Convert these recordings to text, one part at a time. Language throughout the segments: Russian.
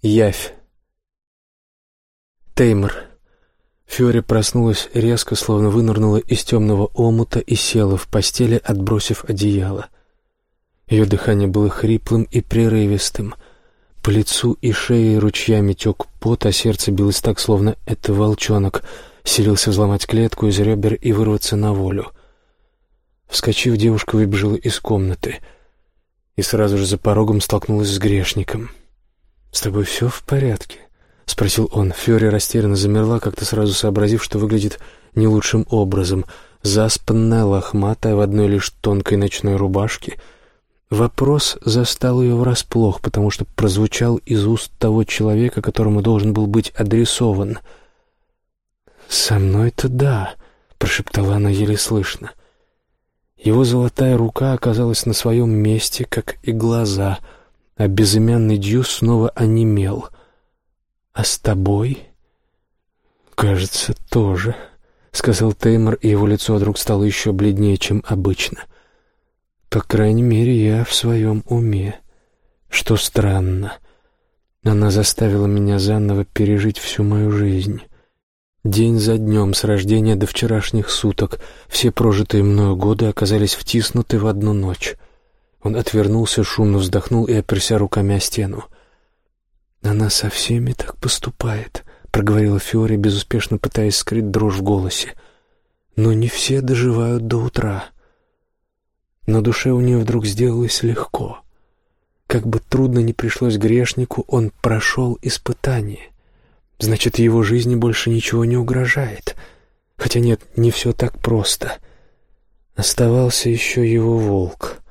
Явь. Теймор. Фьори проснулась резко, словно вынырнула из темного омута и села в постели, отбросив одеяло. Ее дыхание было хриплым и прерывистым. По лицу и шее ручьями тек пот, а сердце билось так, словно это волчонок селился взломать клетку из ребер и вырваться на волю. Вскочив, девушка выбежала из комнаты и сразу же за порогом столкнулась с грешником — «С тобой все в порядке?» — спросил он. Фьори растерянно замерла, как-то сразу сообразив, что выглядит не лучшим образом. Заспанная, лохматая, в одной лишь тонкой ночной рубашке. Вопрос застал ее врасплох, потому что прозвучал из уст того человека, которому должен был быть адресован. «Со мной-то да», — прошептала она еле слышно. Его золотая рука оказалась на своем месте, как и глаза — а безымянный Дьюс снова онемел. «А с тобой?» «Кажется, тоже», — сказал Теймор, и его лицо вдруг стало еще бледнее, чем обычно. «По крайней мере, я в своем уме. Что странно. Она заставила меня заново пережить всю мою жизнь». День за днем, с рождения до вчерашних суток, все прожитые мною годы оказались втиснуты в одну ночь. Он отвернулся, шумно вздохнул и оперся руками о стену. «Она со всеми так поступает», — проговорила Фиори, безуспешно пытаясь скрыть дрожь в голосе. «Но не все доживают до утра». На душе у нее вдруг сделалось легко. Как бы трудно ни пришлось грешнику, он прошел испытание. Значит, его жизни больше ничего не угрожает. Хотя нет, не все так просто. Оставался еще его волк —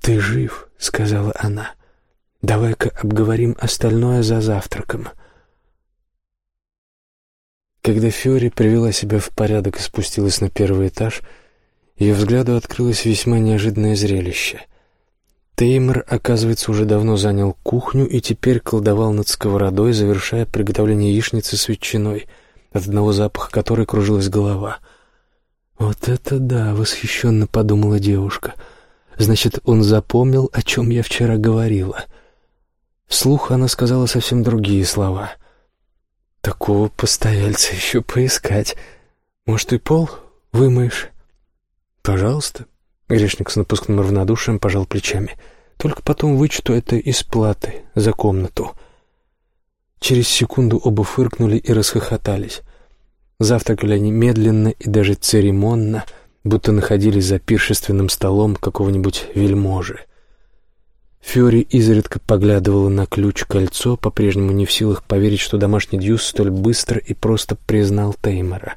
«Ты жив», — сказала она. «Давай-ка обговорим остальное за завтраком». Когда Фиори привела себя в порядок и спустилась на первый этаж, ее взгляду открылось весьма неожиданное зрелище. Теймер, оказывается, уже давно занял кухню и теперь колдовал над сковородой, завершая приготовление яичницы с ветчиной, от одного запаха которой кружилась голова. «Вот это да!» — восхищенно подумала девушка — Значит, он запомнил, о чем я вчера говорила. Вслух она сказала совсем другие слова. «Такого постояльца еще поискать. Может, и пол вымоешь?» «Пожалуйста». Грешник с напускным равнодушием пожал плечами. «Только потом вычту это из платы за комнату». Через секунду оба фыркнули и расхохотались. Завтракали они медленно и даже церемонно — будто находились за пиршественным столом какого-нибудь вельможи. Фиори изредка поглядывала на ключ-кольцо, по-прежнему не в силах поверить, что домашний Дьюс столь быстро и просто признал Теймора.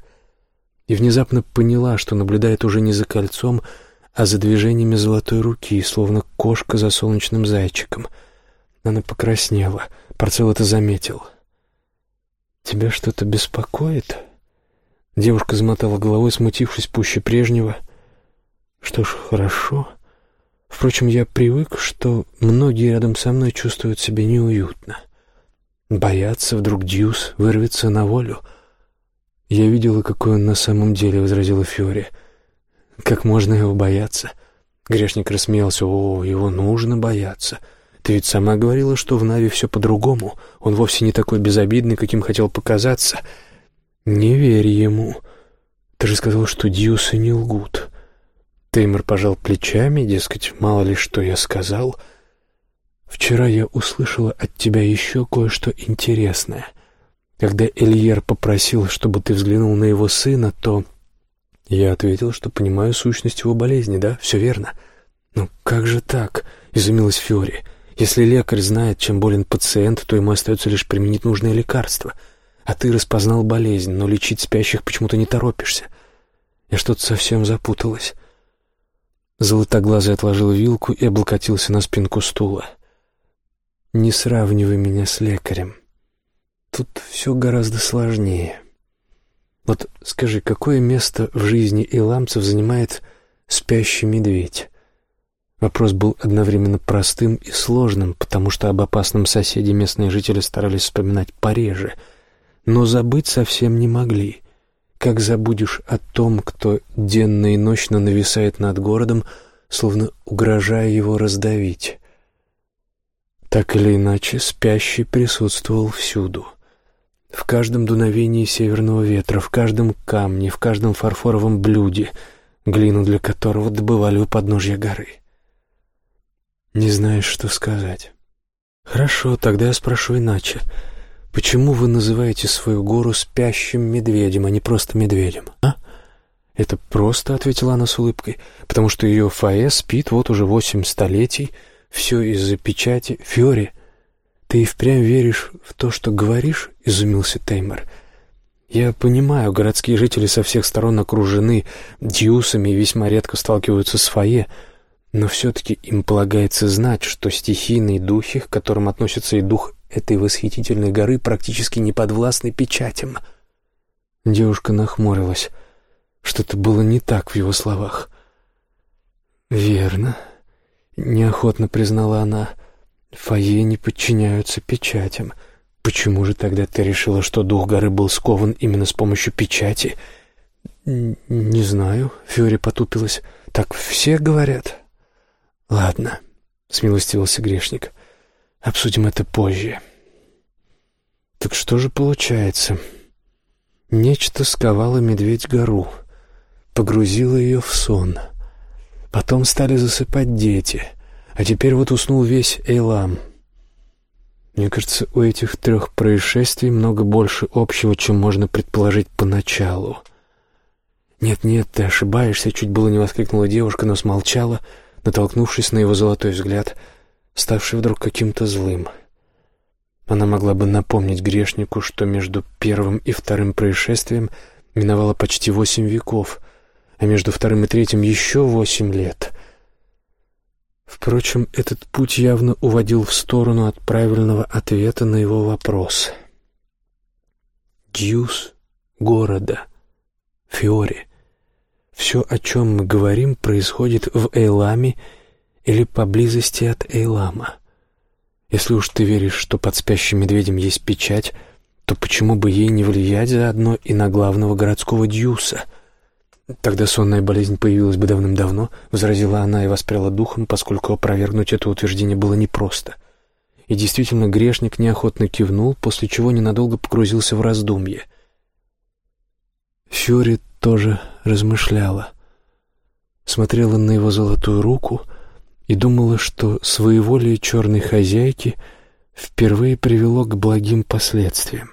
И внезапно поняла, что наблюдает уже не за кольцом, а за движениями золотой руки, словно кошка за солнечным зайчиком. Она покраснела. Парцел это заметил. «Тебя что-то беспокоит?» Девушка замотала головой, смутившись пуще прежнего. «Что ж, хорошо. Впрочем, я привык, что многие рядом со мной чувствуют себя неуютно. Боятся, вдруг Дьюс вырвется на волю». «Я видела, какой он на самом деле», — возразила Фиори. «Как можно его бояться?» Грешник рассмеялся. «О, его нужно бояться. Ты ведь сама говорила, что в Нави все по-другому. Он вовсе не такой безобидный, каким хотел показаться». «Не верь ему. Ты же сказал, что Дьюсы не лгут». Теймор пожал плечами, дескать, мало ли что я сказал. «Вчера я услышала от тебя еще кое-что интересное. Когда Эльер попросил, чтобы ты взглянул на его сына, то...» Я ответил, что понимаю сущность его болезни, да? Все верно. «Ну как же так?» — изумилась Фиори. «Если лекарь знает, чем болен пациент, то ему остается лишь применить нужное лекарство». А ты распознал болезнь, но лечить спящих почему-то не торопишься. Я что-то совсем запуталась. Золотоглазый отложил вилку и облокотился на спинку стула. «Не сравнивай меня с лекарем. Тут все гораздо сложнее. Вот скажи, какое место в жизни иламцев занимает спящий медведь?» Вопрос был одновременно простым и сложным, потому что об опасном соседе местные жители старались вспоминать пореже — но забыть совсем не могли. Как забудешь о том, кто денно и ночно нависает над городом, словно угрожая его раздавить? Так или иначе, спящий присутствовал всюду. В каждом дуновении северного ветра, в каждом камне, в каждом фарфоровом блюде, глину для которого добывали у подножья горы. Не знаешь, что сказать. Хорошо, тогда я спрошу иначе. Почему вы называете свою гору спящим медведем, а не просто медведем, а? Это просто, — ответила она с улыбкой, — потому что ее фае спит вот уже восемь столетий, все из-за печати. Фьори, ты и впрямь веришь в то, что говоришь? — изумился Теймор. Я понимаю, городские жители со всех сторон окружены дьюсами и весьма редко сталкиваются с фае, но все-таки им полагается знать, что стихийные духи, к которым относится и дух этой восхитительной горы, практически не подвластны печатям. Девушка нахмурилась. Что-то было не так в его словах. «Верно», — неохотно признала она. «Фойе не подчиняются печатям. Почему же тогда ты решила, что дух горы был скован именно с помощью печати?» «Не знаю», — Фьори потупилась. «Так все говорят». «Ладно», — смилостивился грешник. «Обсудим это позже». «Так что же получается?» Нечто сковало медведь-гору погрузила ее в сон. Потом стали засыпать дети, а теперь вот уснул весь Эйлам. Мне кажется, у этих трех происшествий много больше общего, чем можно предположить поначалу. «Нет-нет, ты ошибаешься», — чуть было не воскликнула девушка, но смолчала, натолкнувшись на его золотой взгляд, ставший вдруг каким-то злым. Она могла бы напомнить грешнику, что между первым и вторым происшествием миновало почти восемь веков, а между вторым и третьим еще восемь лет. Впрочем, этот путь явно уводил в сторону от правильного ответа на его вопрос. Дьюс города, Фиори. Все, о чем мы говорим, происходит в Эйламе или поблизости от Эйлама. Если уж ты веришь, что под спящим медведем есть печать, то почему бы ей не влиять заодно и на главного городского Дьюса — «Тогда сонная болезнь появилась бы давным-давно», — возразила она и воспряла духом, поскольку опровергнуть это утверждение было непросто. И действительно, грешник неохотно кивнул, после чего ненадолго погрузился в раздумье. Фьори тоже размышляла. Смотрела на его золотую руку и думала, что своеволие черной хозяйки впервые привело к благим последствиям.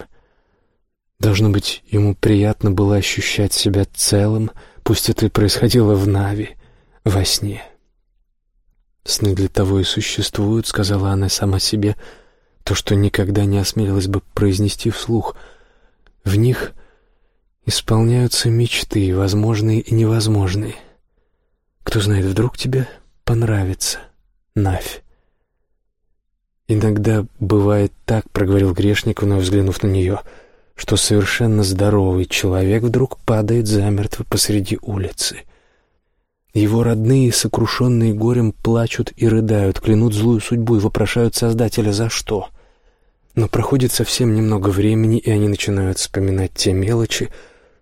Должно быть, ему приятно было ощущать себя целым, пусть это и происходило в Нави, во сне. «Сны для того и существуют», — сказала она сама себе, — «то, что никогда не осмелилась бы произнести вслух. В них исполняются мечты, возможные и невозможные. Кто знает, вдруг тебе понравится, Навь». «Иногда бывает так», — проговорил грешник, вновь взглянув на нее — что совершенно здоровый человек вдруг падает замертво посреди улицы. Его родные, сокрушенные горем, плачут и рыдают, клянут злую судьбу и вопрошают Создателя за что. Но проходит совсем немного времени, и они начинают вспоминать те мелочи,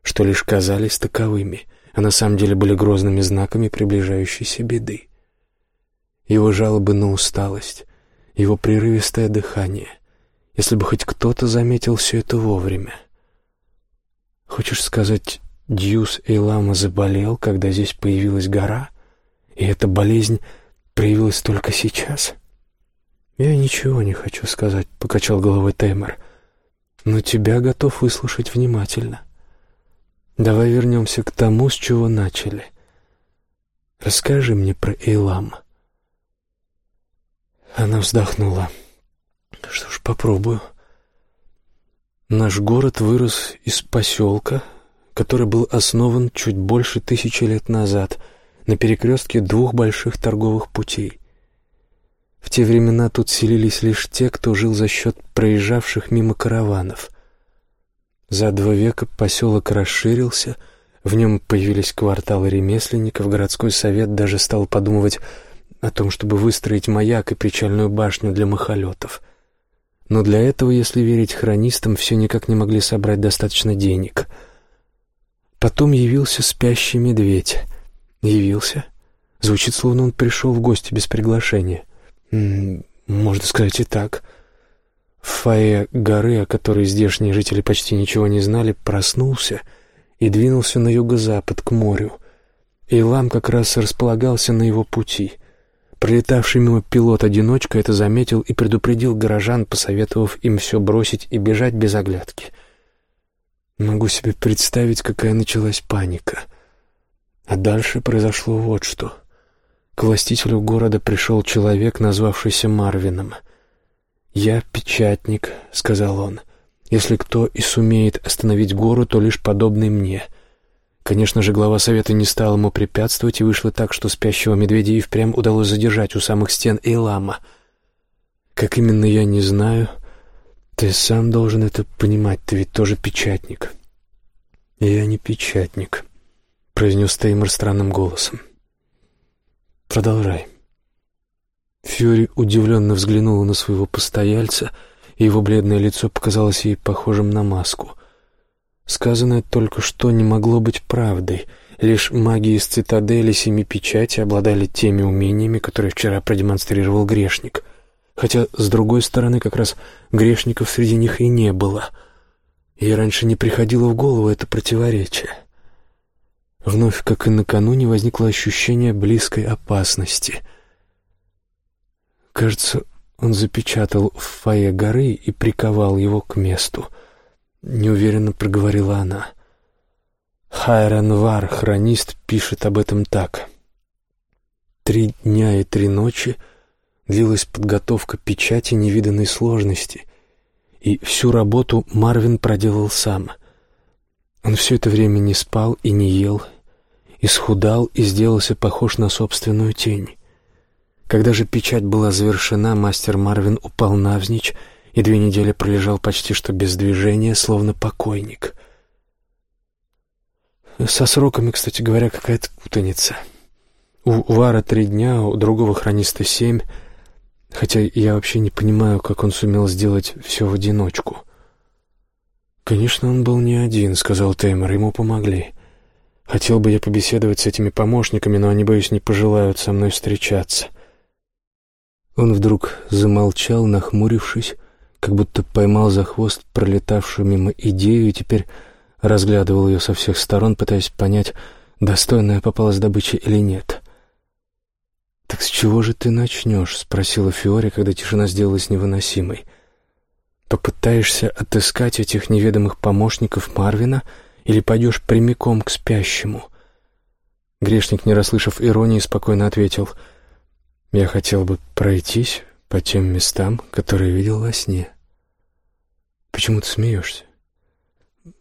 что лишь казались таковыми, а на самом деле были грозными знаками приближающейся беды. Его жалобы на усталость, его прерывистое дыхание — если бы хоть кто-то заметил все это вовремя. Хочешь сказать, Дьюс Эйлама заболел, когда здесь появилась гора, и эта болезнь проявилась только сейчас? Я ничего не хочу сказать, — покачал головой Теймор, — но тебя готов выслушать внимательно. Давай вернемся к тому, с чего начали. Расскажи мне про Эйлам. Она вздохнула. — что ж, попробую. Наш город вырос из поселка, который был основан чуть больше тысячи лет назад на перекрестке двух больших торговых путей. В те времена тут селились лишь те, кто жил за счет проезжавших мимо караванов. За два века поселок расширился, в нем появились кварталы ремесленников, городской совет даже стал подумывать о том, чтобы выстроить маяк и причальную башню для махолетов — но для этого, если верить хронистам, все никак не могли собрать достаточно денег. Потом явился спящий медведь. Явился. Звучит, словно он пришел в гости без приглашения. Можно сказать и так. В фойе горы, о которой здешние жители почти ничего не знали, проснулся и двинулся на юго-запад, к морю. Илам как раз располагался на его пути. Пролетавший мимо пилот-одиночка это заметил и предупредил горожан, посоветовав им все бросить и бежать без оглядки. Могу себе представить, какая началась паника. А дальше произошло вот что — к властителю города пришел человек, назвавшийся Марвином. «Я печатник», — сказал он. «Если кто и сумеет остановить гору, то лишь подобный мне». Конечно же, глава совета не стал ему препятствовать, и вышло так, что спящего медведя и впрямь удалось задержать у самых стен Эйлама. Как именно, я не знаю. Ты сам должен это понимать, ты ведь тоже печатник. «Я не печатник», — произнес Теймор странным голосом. Продолжай. Фьюри удивленно взглянула на своего постояльца, и его бледное лицо показалось ей похожим на маску. Сказанное только что не могло быть правдой. Лишь маги из цитадели Семи Печати обладали теми умениями, которые вчера продемонстрировал грешник. Хотя, с другой стороны, как раз грешников среди них и не было. Ей раньше не приходило в голову это противоречие. Вновь, как и накануне, возникло ощущение близкой опасности. Кажется, он запечатал в фойе горы и приковал его к месту. Неуверенно проговорила она. Хайран Вар, хронист, пишет об этом так. Три дня и три ночи длилась подготовка печати невиданной сложности, и всю работу Марвин проделал сам. Он все это время не спал и не ел, исхудал и сделался похож на собственную тень. Когда же печать была завершена, мастер Марвин упал навзничь и две недели пролежал почти что без движения, словно покойник. Со сроками, кстати говоря, какая-то путаница. У Вара три дня, у другого хрониста семь, хотя я вообще не понимаю, как он сумел сделать все в одиночку. «Конечно, он был не один», — сказал Теймор, — «ему помогли». Хотел бы я побеседовать с этими помощниками, но они, боюсь, не пожелают со мной встречаться. Он вдруг замолчал, нахмурившись, как будто поймал за хвост пролетавшую мимо идею и теперь разглядывал ее со всех сторон, пытаясь понять, достойная попалась добыча или нет. «Так с чего же ты начнешь?» — спросила Фиори, когда тишина сделалась невыносимой. «Попытаешься отыскать этих неведомых помощников Марвина — или пойдешь прямиком к спящему?» Грешник, не расслышав иронии, спокойно ответил, «Я хотел бы пройтись по тем местам, которые видел во сне». «Почему ты смеешься?»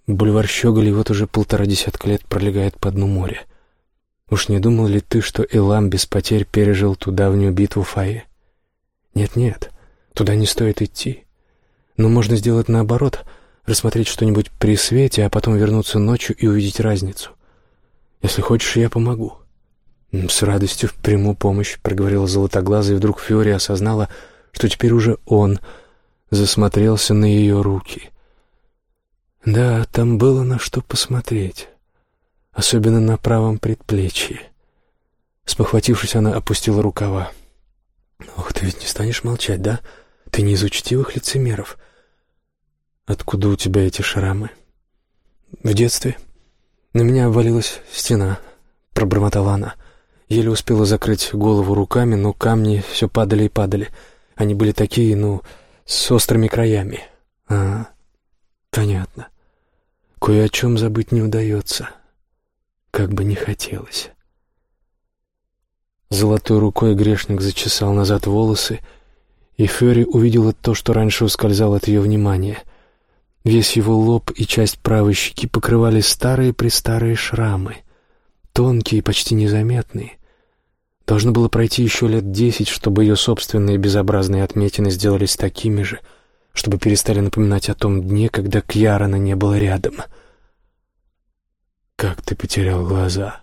Бульвар Щеголей вот уже полтора десятка лет пролегает по дну моря. Уж не думал ли ты, что Илам без потерь пережил ту давнюю битву Фае? Нет-нет, туда не стоит идти. Но можно сделать наоборот — рассмотреть что-нибудь при свете, а потом вернуться ночью и увидеть разницу. Если хочешь, я помогу». «С радостью приму помощь», — проговорила золотоглазая, и вдруг Фиори осознала, что теперь уже он засмотрелся на ее руки. Да, там было на что посмотреть, особенно на правом предплечье. Спохватившись, она опустила рукава. «Ох, ты ведь не станешь молчать, да? Ты не из учтивых лицемеров. «Откуда у тебя эти шрамы?» «В детстве. На меня обвалилась стена», — пробормотала она. Еле успела закрыть голову руками, но камни все падали и падали. Они были такие, ну, с острыми краями. «А, понятно. Кое о чем забыть не удается. Как бы не хотелось». Золотой рукой грешник зачесал назад волосы, и Ферри увидела то, что раньше ускользало от ее внимания — Весь его лоб и часть правой щеки покрывали старые-престарые шрамы, тонкие и почти незаметные. Должно было пройти еще лет десять, чтобы ее собственные безобразные отметины сделались такими же, чтобы перестали напоминать о том дне, когда Кьярона не было рядом. «Как ты потерял глаза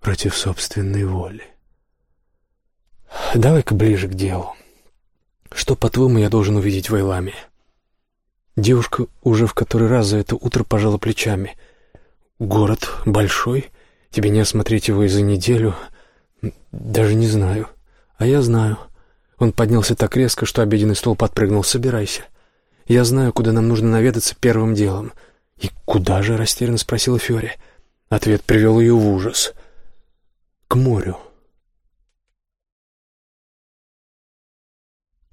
против собственной воли?» «Давай-ка ближе к делу. Что, по-твоему, я должен увидеть в Эйламе?» Девушка уже в который раз за это утро пожала плечами. «Город большой, тебе не осмотреть его и за неделю. Даже не знаю. А я знаю. Он поднялся так резко, что обеденный стол подпрыгнул. «Собирайся. Я знаю, куда нам нужно наведаться первым делом». «И куда же?» — растерянно спросила Фиори. Ответ привел ее в ужас. «К морю».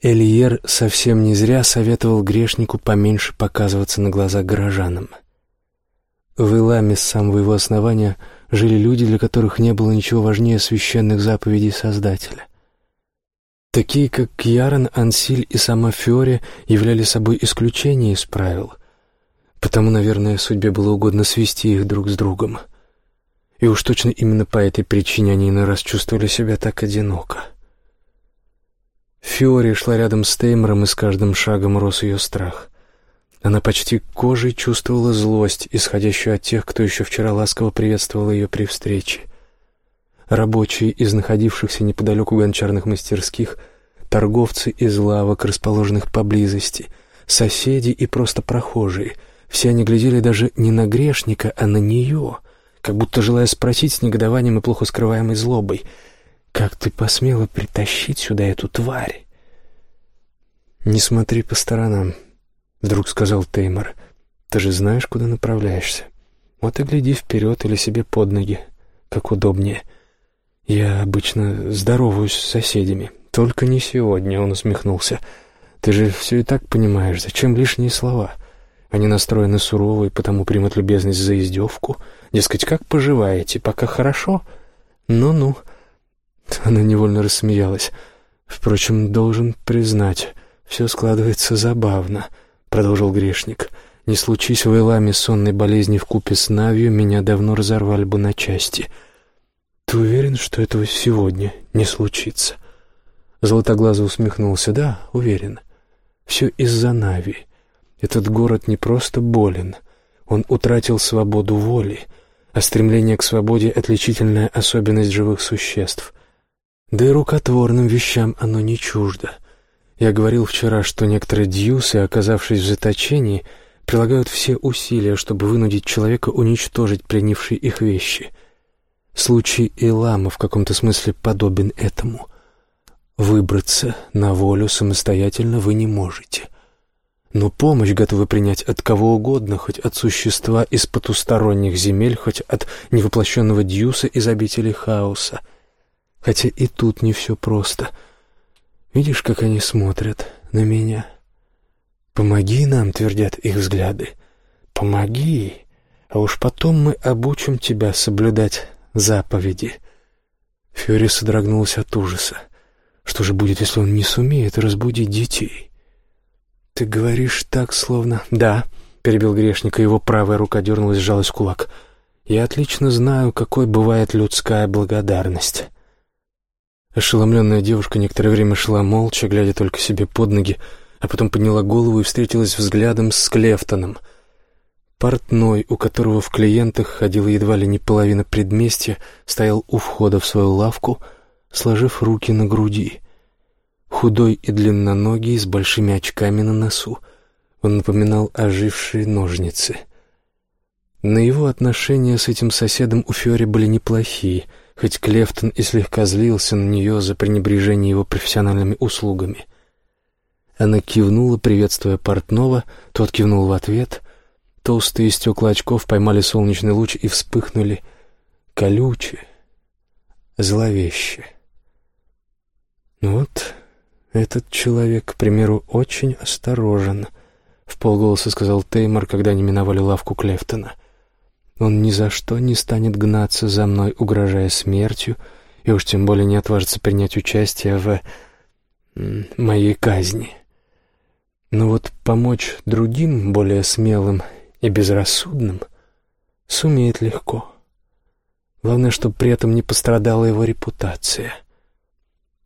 Элиер совсем не зря советовал грешнику поменьше показываться на глаза горожанам. В Иламе с самого его основания жили люди, для которых не было ничего важнее священных заповедей Создателя. Такие, как Кьярон, Ансиль и сама Фиоре, являли собой исключение из правил. Потому, наверное, судьбе было угодно свести их друг с другом. И уж точно именно по этой причине они иной раз чувствовали себя так одиноко. Фиори шла рядом с Теймором, и с каждым шагом рос ее страх. Она почти кожей чувствовала злость, исходящую от тех, кто еще вчера ласково приветствовал ее при встрече. Рабочие из находившихся неподалеку гончарных мастерских, торговцы из лавок, расположенных поблизости, соседи и просто прохожие — все они глядели даже не на грешника, а на нее, как будто желая спросить с негодованием и плохо скрываемой злобой — «Как ты посмела притащить сюда эту тварь?» «Не смотри по сторонам», — вдруг сказал Теймор. «Ты же знаешь, куда направляешься. Вот и гляди вперед или себе под ноги, как удобнее. Я обычно здороваюсь с соседями, только не сегодня», — он усмехнулся. «Ты же все и так понимаешь, зачем лишние слова?» Они настроены сурово и потому примут любезность за издевку. Дескать, как поживаете? Пока хорошо? Ну-ну. Она невольно рассмеялась. «Впрочем, должен признать, все складывается забавно», — продолжил грешник. «Не случись в Эламе сонной болезни в купе с Навью, меня давно разорвали бы на части. Ты уверен, что этого сегодня не случится?» Золотоглазый усмехнулся. «Да, уверен. Все из-за Нави. Этот город не просто болен. Он утратил свободу воли, а стремление к свободе — отличительная особенность живых существ. Да и рукотворным вещам оно не чуждо. Я говорил вчера, что некоторые дьюсы, оказавшись в заточении, прилагают все усилия, чтобы вынудить человека уничтожить пленившие их вещи. Случай Илама в каком-то смысле подобен этому. Выбраться на волю самостоятельно вы не можете. Но помощь готовы принять от кого угодно, хоть от существа из потусторонних земель, хоть от невоплощенного дьюса из обители хаоса — Хотя и тут не все просто. Видишь, как они смотрят на меня? «Помоги нам», — твердят их взгляды. «Помоги, а уж потом мы обучим тебя соблюдать заповеди». Фьори содрогнулся от ужаса. Что же будет, если он не сумеет разбудить детей? «Ты говоришь так, словно...» «Да», — перебил грешник, и его правая рука дернулась, сжалась кулак. «Я отлично знаю, какой бывает людская благодарность». Ошеломленная девушка некоторое время шла молча, глядя только себе под ноги, а потом подняла голову и встретилась взглядом с Клефтоном. Портной, у которого в клиентах ходила едва ли не половина предместья, стоял у входа в свою лавку, сложив руки на груди. Худой и длинноногий, с большими очками на носу, он напоминал ожившие ножницы. На его отношения с этим соседом у Фиори были неплохие — хоть Клефтон и слегка злился на нее за пренебрежение его профессиональными услугами. Она кивнула, приветствуя портного, тот кивнул в ответ. Толстые стекла очков поймали солнечный луч и вспыхнули колюче, зловеще. «Вот этот человек, к примеру, очень осторожен», — в полголоса сказал Теймор, когда они миновали лавку Клефтона — он ни за что не станет гнаться за мной, угрожая смертью, и уж тем более не отважится принять участие в моей казни. Но вот помочь другим, более смелым и безрассудным, сумеет легко. Главное, чтобы при этом не пострадала его репутация.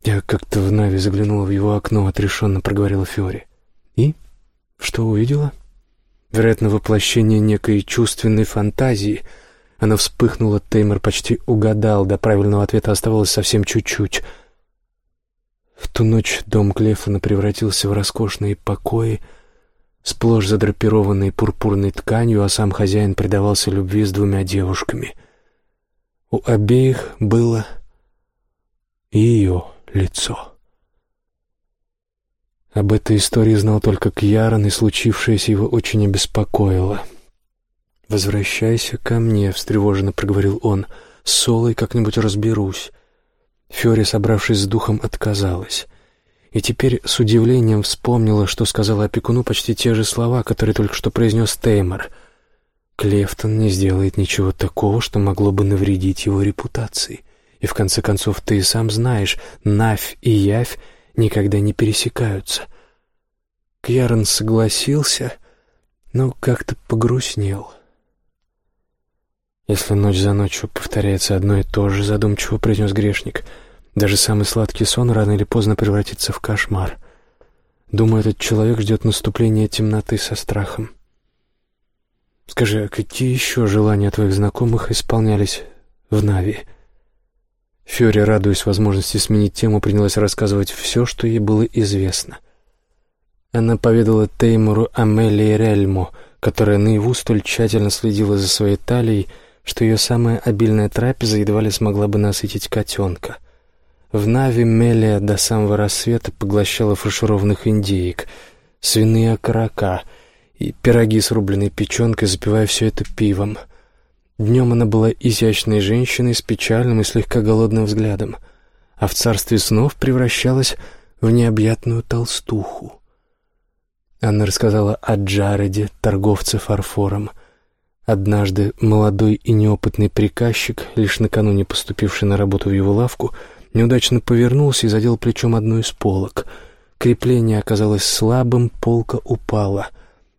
Я как-то в Нави заглянула в его окно, отрешенно проговорила Фиори. И? Что увидела? Вероятно, воплощение некой чувственной фантазии. Она вспыхнула, Теймор почти угадал, до правильного ответа оставалось совсем чуть-чуть. В ту ночь дом Клефана превратился в роскошные покои, сплошь задрапированные пурпурной тканью, а сам хозяин предавался любви с двумя девушками. У обеих было ее лицо. Об этой истории знал только Кьярон, и случившееся его очень обеспокоило. «Возвращайся ко мне», — встревоженно проговорил он. «С Солой как-нибудь разберусь». Фёри, собравшись с духом, отказалась. И теперь с удивлением вспомнила, что сказала опекуну почти те же слова, которые только что произнес Теймор. Клефтон не сделает ничего такого, что могло бы навредить его репутации. И в конце концов, ты и сам знаешь, Навь и Явь никогда не пересекаются. Кьярон согласился, но как-то погрустнел. «Если ночь за ночью повторяется одно и то же», — задумчиво произнес грешник, «даже самый сладкий сон рано или поздно превратится в кошмар. Думаю, этот человек ждет наступления темноты со страхом. Скажи, а какие еще желания твоих знакомых исполнялись в Нави?» Фьори, радуясь возможности сменить тему, принялась рассказывать все, что ей было известно. Она поведала Теймуру Амелии Рельмо, которая наяву столь тщательно следила за своей талией, что ее самая обильная трапеза едва ли смогла бы насытить котенка. В Нави Мелия до самого рассвета поглощала фаршированных индеек, свиные окорока и пироги с рубленой печенкой, запивая все это пивом — Днем она была изящной женщиной с печальным и слегка голодным взглядом, а в царстве снов превращалась в необъятную толстуху. Она рассказала о Джареде, торговце фарфором. Однажды молодой и неопытный приказчик, лишь накануне поступивший на работу в его лавку, неудачно повернулся и задел плечом одну из полок. Крепление оказалось слабым, полка упала.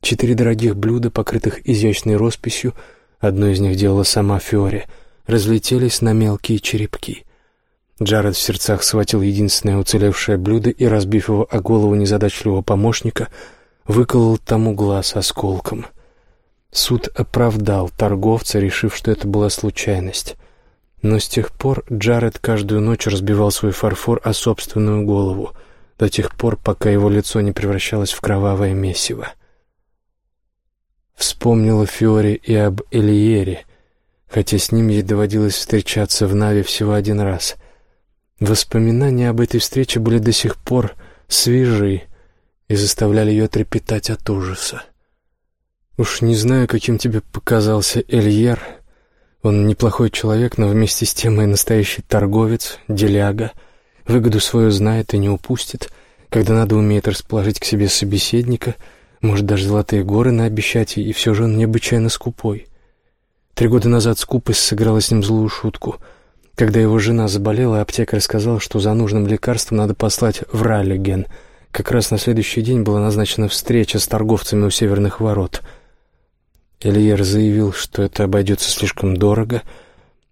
Четыре дорогих блюда, покрытых изящной росписью, одно из них делала сама Фиори, разлетелись на мелкие черепки. Джаред в сердцах схватил единственное уцелевшее блюдо и, разбив его о голову незадачливого помощника, выколол тому глаз осколком. Суд оправдал торговца, решив, что это была случайность. Но с тех пор Джаред каждую ночь разбивал свой фарфор о собственную голову, до тех пор, пока его лицо не превращалось в кровавое месиво. Вспомнила Фиори и об Элиере, хотя с ним ей доводилось встречаться в Наве всего один раз. Воспоминания об этой встрече были до сих пор свежи и заставляли ее трепетать от ужаса. Уж не знаю, каким тебе показался Эльер. Он неплохой человек, но вместе с тем и настоящий торговец, деляга. Выгоду свою знает и не упустит. Когда надо, умеет расположить к себе собеседника — может, даже золотые горы наобещать, и все же он необычайно скупой. Три года назад скупость сыграла с ним злую шутку. Когда его жена заболела, аптекарь сказал, что за нужным лекарством надо послать в Раллиген. Как раз на следующий день была назначена встреча с торговцами у северных ворот. Элиер заявил, что это обойдется слишком дорого,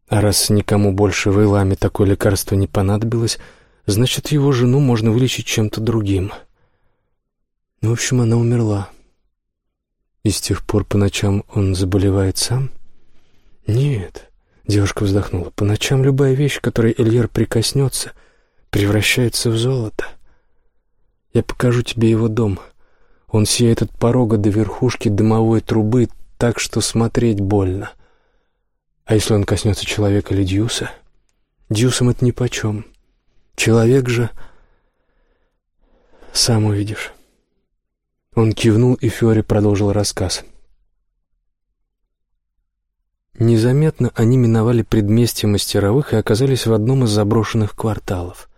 а раз никому больше в Эйламе такое лекарство не понадобилось, значит, его жену можно вылечить чем-то другим». Ну, в общем, она умерла. И с тех пор по ночам он заболевает сам? Нет, девушка вздохнула. По ночам любая вещь, к которой Эльер прикоснется, превращается в золото. Я покажу тебе его дом. Он сияет от порога до верхушки дымовой трубы так, что смотреть больно. А если он коснется человека или Дьюса? Дьюсом это нипочем. Человек же... Сам увидишь. Он кивнул, и Фиори продолжил рассказ. Незаметно они миновали предместье мастеровых и оказались в одном из заброшенных кварталов.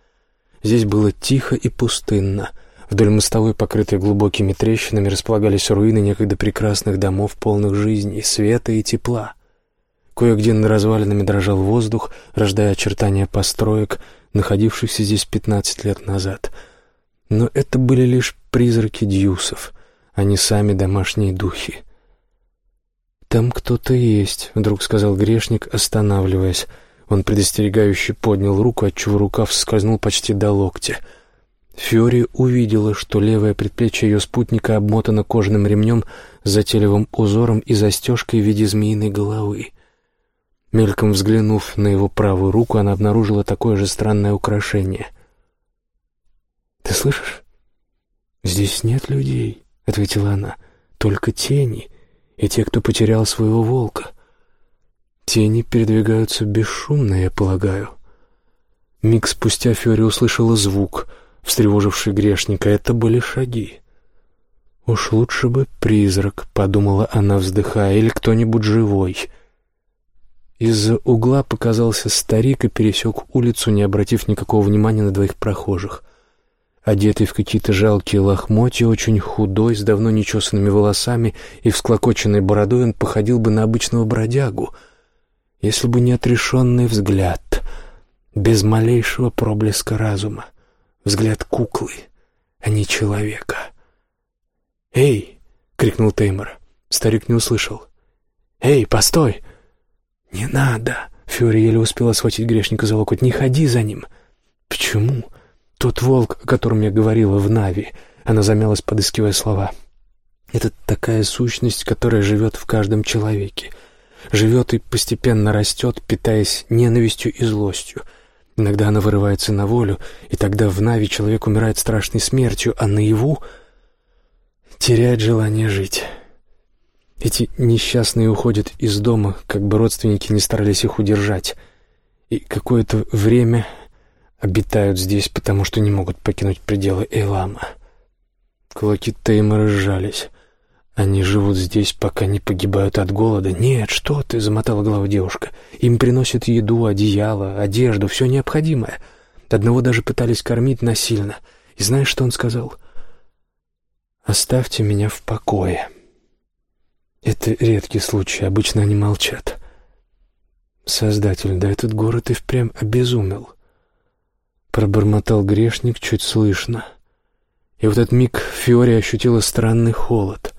Здесь было тихо и пустынно. Вдоль мостовой, покрытой глубокими трещинами, располагались руины некогда прекрасных домов, полных жизни, света и тепла. Кое-где над развалинами дрожал воздух, рождая очертания построек, находившихся здесь пятнадцать лет назад — но это были лишь призраки дьюсов, а не сами домашние духи. «Там кто-то есть», — вдруг сказал грешник, останавливаясь. Он предостерегающе поднял руку, отчего рукав скользнул почти до локтя. Фьори увидела, что левое предплечье ее спутника обмотано кожаным ремнем с затейливым узором и застежкой в виде змеиной головы. Мельком взглянув на его правую руку, она обнаружила такое же странное украшение — «Ты слышишь? Здесь нет людей», — ответила она, — «только тени и те, кто потерял своего волка. Тени передвигаются бесшумно, я полагаю». Миг спустя Фиори услышала звук. встревоживший грешника, это были шаги. «Уж лучше бы призрак», — подумала она, вздыхая, — «или кто-нибудь живой». Из-за угла показался старик и пересек улицу, не обратив никакого внимания на двоих прохожих. Одетый в какие-то жалкие лохмотья, очень худой, с давно нечесанными волосами и всклокоченной бородой, он походил бы на обычного бродягу, если бы не отрешенный взгляд, без малейшего проблеска разума, взгляд куклы, а не человека. «Эй!» — крикнул Теймор. Старик не услышал. «Эй, постой!» «Не надо!» — Фьюри еле успела схватить грешника за локоть. «Не ходи за ним!» «Почему?» «Тот волк, о котором я говорила в Нави», — она замялась, подыскивая слова. «Это такая сущность, которая живет в каждом человеке. Живет и постепенно растет, питаясь ненавистью и злостью. Иногда она вырывается на волю, и тогда в Нави человек умирает страшной смертью, а наяву теряет желание жить». Эти несчастные уходят из дома, как бы родственники не старались их удержать, и какое-то время обитают здесь, потому что не могут покинуть пределы Эйлама. Кулаки Теймора сжались. Они живут здесь, пока не погибают от голода. «Нет, что ты!» — замотала голову девушка. «Им приносят еду, одеяло, одежду, все необходимое. Одного даже пытались кормить насильно. И знаешь, что он сказал? «Оставьте меня в покое». Это редкий случай, обычно они молчат. Создатель, да этот город и впрямь обезумел. Пробормотал грешник чуть слышно. И в этот миг Фиори ощутила странный холод.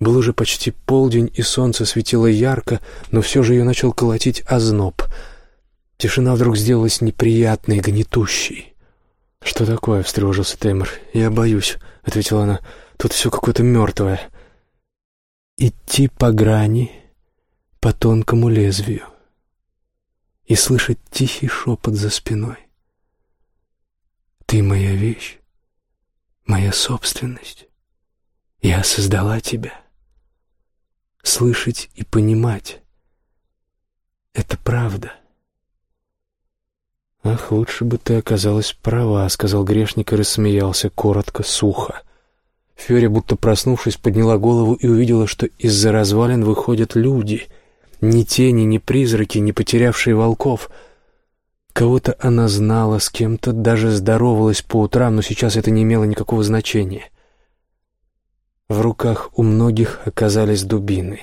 Был уже почти полдень, и солнце светило ярко, но все же ее начал колотить озноб. Тишина вдруг сделалась неприятной, гнетущей. «Что такое?» — встревожился Теймор. «Я боюсь», — ответила она. «Тут все какое-то мертвое». «Идти по грани, по тонкому лезвию» и слышать тихий шепот за спиной. Ты моя вещь, моя собственность. Я создала тебя. Слышать и понимать — это правда. «Ах, лучше бы ты оказалась права», — сказал грешник и рассмеялся коротко, сухо. Фёря, будто проснувшись, подняла голову и увидела, что из-за развалин выходят люди. Ни тени, ни призраки, не потерявшие волков — Кого-то она знала, с кем-то даже здоровалась по утрам, но сейчас это не имело никакого значения. В руках у многих оказались дубины.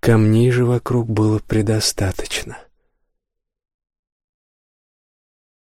Камней же вокруг было предостаточно.